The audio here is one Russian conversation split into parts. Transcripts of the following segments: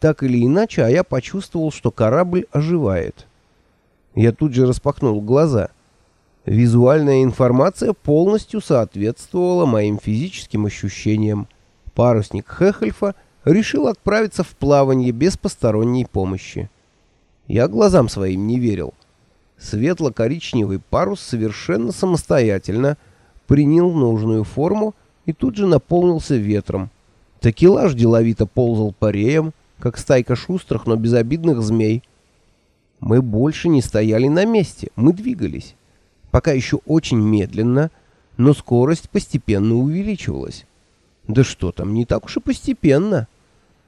Так или иначе, а я почувствовал, что корабль оживает. Я тут же распахнул глаза. Визуальная информация полностью соответствовала моим физическим ощущениям. Парусник Хехельфа решил отправиться в плавание без посторонней помощи. Я глазам своим не верил. Светло-коричневый парус совершенно самостоятельно принял нужную форму и тут же наполнился ветром. Такелаж деловито ползал по реям, как стайка шустрых, но безобидных змей. Мы больше не стояли на месте, мы двигались. Пока еще очень медленно, но скорость постепенно увеличивалась. Да что там, не так уж и постепенно.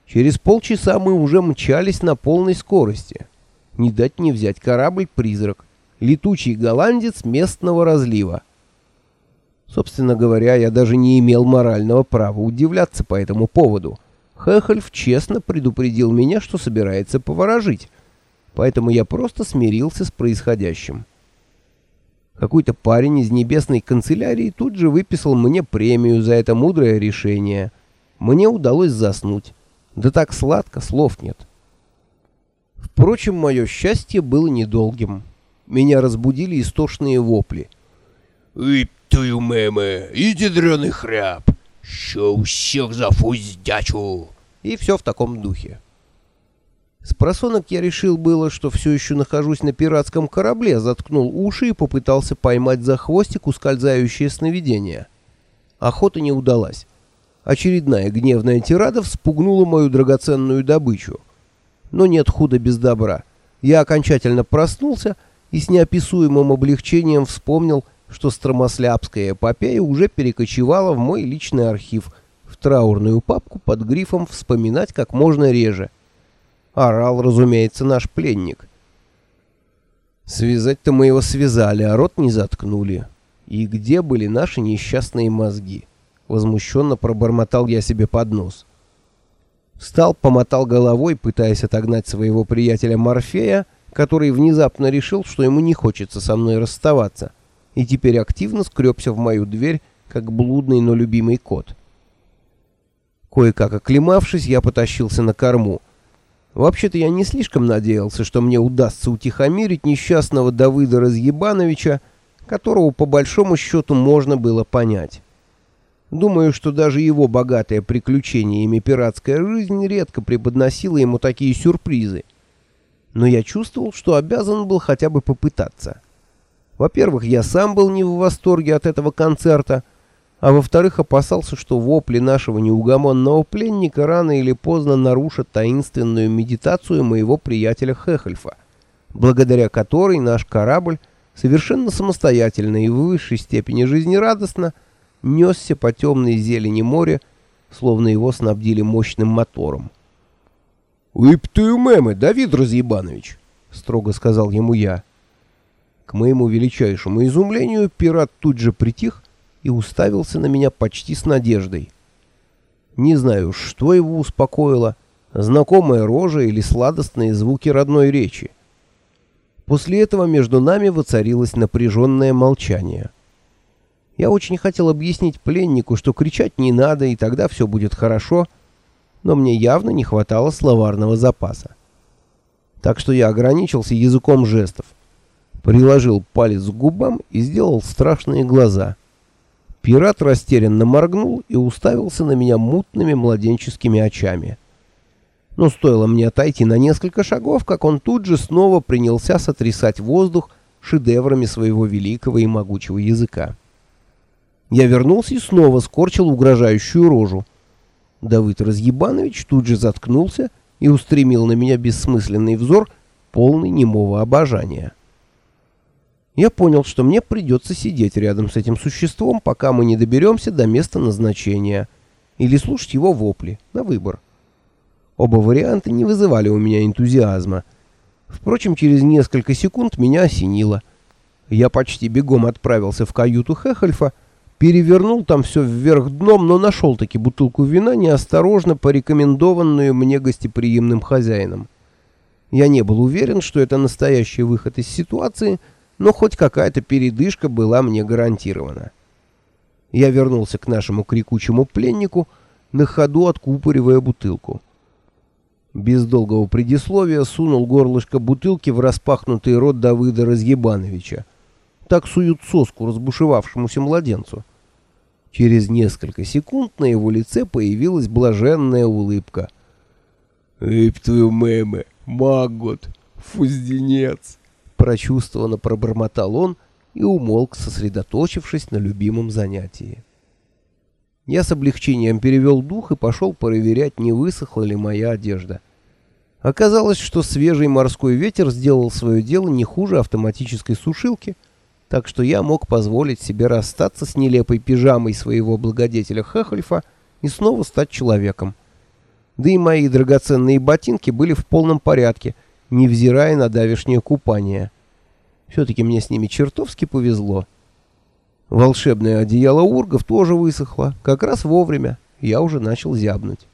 Через полчаса мы уже мчались на полной скорости. Не дать не взять корабль-призрак. Летучий голландец местного разлива. Собственно говоря, я даже не имел морального права удивляться по этому поводу. Хехельф честно предупредил меня, что собирается поворожить. Поэтому я просто смирился с происходящим. Какой-то парень из небесной канцелярии тут же выписал мне премию за это мудрое решение. Мне удалось заснуть. Да так сладко, слов нет. Впрочем, мое счастье было недолгим. Меня разбудили истошные вопли. «Эй, твою меме, иди дреный хряб! Що усіх за фуздячу!» И все в таком духе. С просонок я решил было, что все еще нахожусь на пиратском корабле, заткнул уши и попытался поймать за хвостик ускользающее сновидение. Охота не удалась. Очередная гневная тирада вспугнула мою драгоценную добычу. Но нет худа без добра. Я окончательно проснулся и с неописуемым облегчением вспомнил, что стромослябская эпопея уже перекочевала в мой личный архив, в траурную папку под грифом «Вспоминать как можно реже». Орал, разумеется, наш пленник. Связать-то мы его связали, а рот не заткнули. И где были наши несчастные мозги? Возмущенно пробормотал я себе под нос. Встал, помотал головой, пытаясь отогнать своего приятеля Морфея, который внезапно решил, что ему не хочется со мной расставаться, и теперь активно скребся в мою дверь, как блудный, но любимый кот. Кое-как оклемавшись, я потащился на корму. Вообще-то я не слишком надеялся, что мне удастся утихомирить несчастного Давыда Разъебановича, которого по большому счету можно было понять. Думаю, что даже его богатая приключениями пиратская жизнь редко преподносила ему такие сюрпризы. Но я чувствовал, что обязан был хотя бы попытаться. Во-первых, я сам был не в восторге от этого концерта, а во-вторых, опасался, что вопли нашего неугомонного пленника рано или поздно нарушат таинственную медитацию моего приятеля Хехельфа, благодаря которой наш корабль совершенно самостоятельно и в высшей степени жизнерадостно несся по темной зелени моря, словно его снабдили мощным мотором. «Выптую мемы, Давид Разъебанович!» — строго сказал ему я. К моему величайшему изумлению пират тут же притих и уставился на меня почти с надеждой. Не знаю, что его успокоило, знакомая рожа или сладостные звуки родной речи. После этого между нами воцарилось напряженное молчание. Я очень хотел объяснить пленнику, что кричать не надо, и тогда все будет хорошо, но мне явно не хватало словарного запаса. Так что я ограничился языком жестов, приложил палец к губам и сделал страшные глаза. Пират растерянно моргнул и уставился на меня мутными младенческими очами. Но стоило мне отойти на несколько шагов, как он тут же снова принялся сотрясать воздух шедеврами своего великого и могучего языка. Я вернулся и снова скорчил угрожающую рожу. Давыд Разъебанович тут же заткнулся и устремил на меня бессмысленный взор, полный немого обожания. Я понял, что мне придется сидеть рядом с этим существом, пока мы не доберемся до места назначения, или слушать его вопли, на выбор. Оба варианта не вызывали у меня энтузиазма. Впрочем, через несколько секунд меня осенило. Я почти бегом отправился в каюту Хехельфа, перевернул там все вверх дном, но нашел таки бутылку вина, неосторожно порекомендованную мне гостеприимным хозяином. Я не был уверен, что это настоящий выход из ситуации, но хоть какая-то передышка была мне гарантирована. Я вернулся к нашему крикучему пленнику, на ходу откупоривая бутылку. Без долгого предисловия сунул горлышко бутылки в распахнутый рот Давыда Разъебановича. Так суют соску разбушевавшемуся младенцу. Через несколько секунд на его лице появилась блаженная улыбка. «Эйп твою мэмэ, магот, фузденец!» Прочувствованно пробормотал он и умолк, сосредоточившись на любимом занятии. Я с облегчением перевел дух и пошел проверять, не высохла ли моя одежда. Оказалось, что свежий морской ветер сделал свое дело не хуже автоматической сушилки, так что я мог позволить себе расстаться с нелепой пижамой своего благодетеля Хехельфа и снова стать человеком. Да и мои драгоценные ботинки были в полном порядке, невзирая на давешнее купание. Все-таки мне с ними чертовски повезло. Волшебное одеяло ургов тоже высохло, как раз вовремя, я уже начал зябнуть.